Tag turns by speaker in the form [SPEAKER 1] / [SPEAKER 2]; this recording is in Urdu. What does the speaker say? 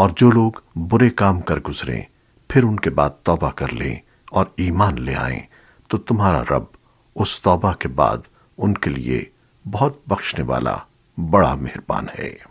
[SPEAKER 1] اور جو لوگ برے کام کر گزریں پھر ان کے بعد توبہ کر لیں اور ایمان لے آئیں۔ تو تمہارا رب اس توبہ کے بعد ان کے لیے بہت بخشنے والا بڑا مہربان ہے۔